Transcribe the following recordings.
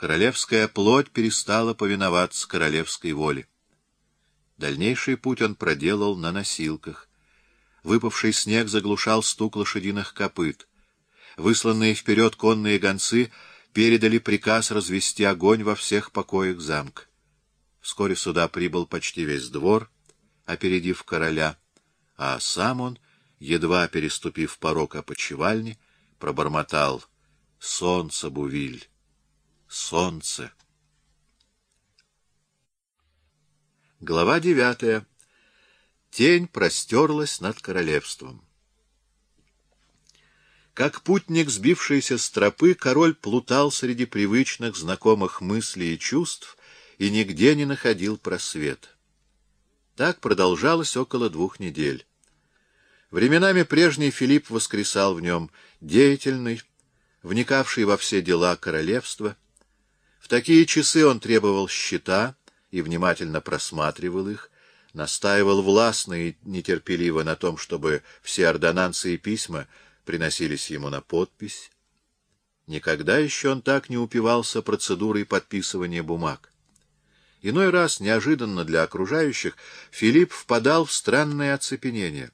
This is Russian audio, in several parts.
Королевская плоть перестала повиноваться королевской воле. Дальнейший путь он проделал на носилках. Выпавший снег заглушал стук лошадиных копыт. Высланные вперед конные гонцы передали приказ развести огонь во всех покоях замка. Вскоре сюда прибыл почти весь двор, опередив короля, а сам он, едва переступив порог опочивальни, пробормотал «Солнце, Бувиль, солнце». Глава девятая. Тень простерлась над королевством. Как путник, сбившийся с тропы, король плутал среди привычных, знакомых мыслей и чувств и нигде не находил просвет. Так продолжалось около двух недель. Временами прежний Филипп воскресал в нем, деятельный, вникавший во все дела королевства. Такие часы он требовал счета и внимательно просматривал их, настаивал властно и нетерпеливо на том, чтобы все ордонансы и письма приносились ему на подпись. Никогда еще он так не упивался процедурой подписывания бумаг. Иной раз, неожиданно для окружающих, Филипп впадал в странное оцепенение.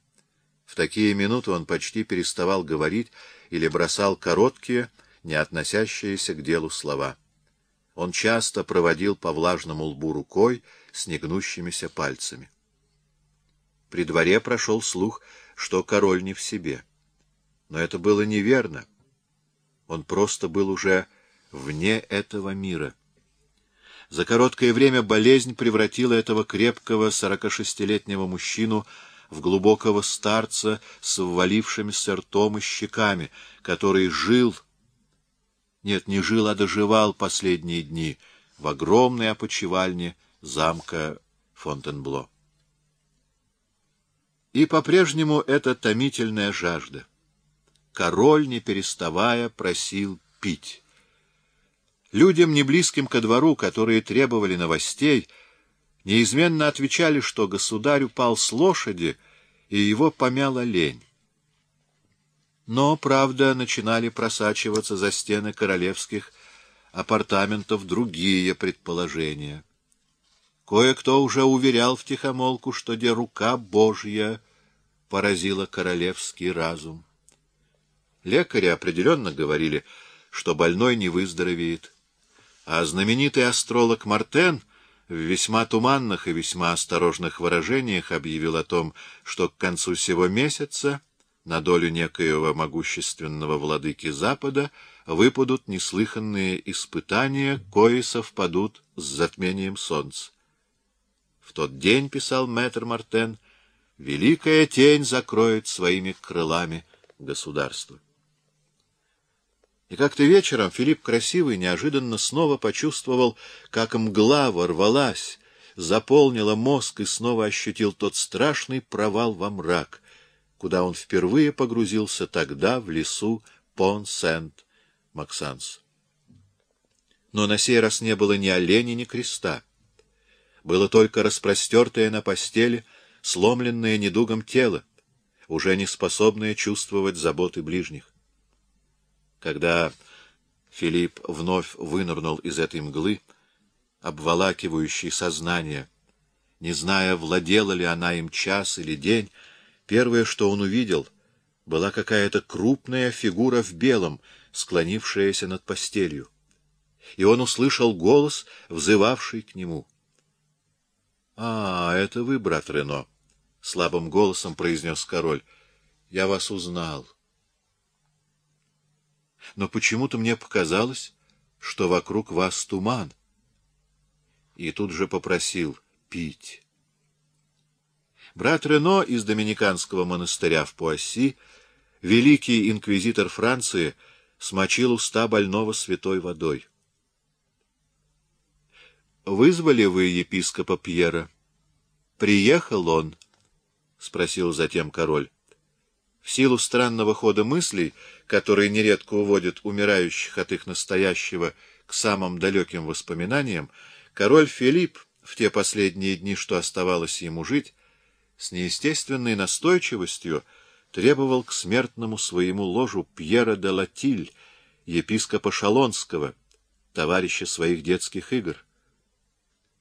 В такие минуты он почти переставал говорить или бросал короткие, не относящиеся к делу слова. Он часто проводил по влажному лбу рукой с негнущимися пальцами. При дворе прошел слух, что король не в себе. Но это было неверно. Он просто был уже вне этого мира. За короткое время болезнь превратила этого крепкого сорокашестилетнего мужчину в глубокого старца с ввалившимися ртом и щеками, который жил, нет, не жил, а доживал последние дни в огромной опочивальне замка Фонтенбло. И по-прежнему это томительная жажда. Король, не переставая, просил пить. Людям, не близким ко двору, которые требовали новостей, неизменно отвечали, что государь упал с лошади, и его помяла лень. Но, правда, начинали просачиваться за стены королевских апартаментов другие предположения. Кое-кто уже уверял втихомолку, что где рука Божья поразила королевский разум. Лекари определенно говорили, что больной не выздоровеет. А знаменитый астролог Мартен в весьма туманных и весьма осторожных выражениях объявил о том, что к концу сего месяца на долю некоего могущественного владыки Запада выпадут неслыханные испытания, кои совпадут с затмением солнца. В тот день, писал мэтр Мартен, великая тень закроет своими крылами государство. И как-то вечером Филипп Красивый неожиданно снова почувствовал, как мгла ворвалась, заполнила мозг и снова ощутил тот страшный провал во мрак, куда он впервые погрузился тогда в лесу Пон-Сент-Максанс. Но на сей раз не было ни оленя, ни креста. Было только распростертое на постели, сломленное недугом тело, уже не способное чувствовать заботы ближних. Когда Филипп вновь вынырнул из этой мглы, обволакивающей сознание, не зная, владела ли она им час или день, первое, что он увидел, была какая-то крупная фигура в белом, склонившаяся над постелью. И он услышал голос, взывавший к нему. — А, это вы, брат Рено, — слабым голосом произнес король. — Я вас узнал но почему-то мне показалось, что вокруг вас туман. И тут же попросил пить. Брат Рено из Доминиканского монастыря в Пуасси, великий инквизитор Франции, смочил уста больного святой водой. «Вызвали вы епископа Пьера?» «Приехал он?» — спросил затем король. В силу странного хода мыслей, который нередко уводит умирающих от их настоящего к самым далеким воспоминаниям, король Филипп в те последние дни, что оставалось ему жить, с неестественной настойчивостью требовал к смертному своему ложу Пьера де Латиль, епископа Шалонского, товарища своих детских игр.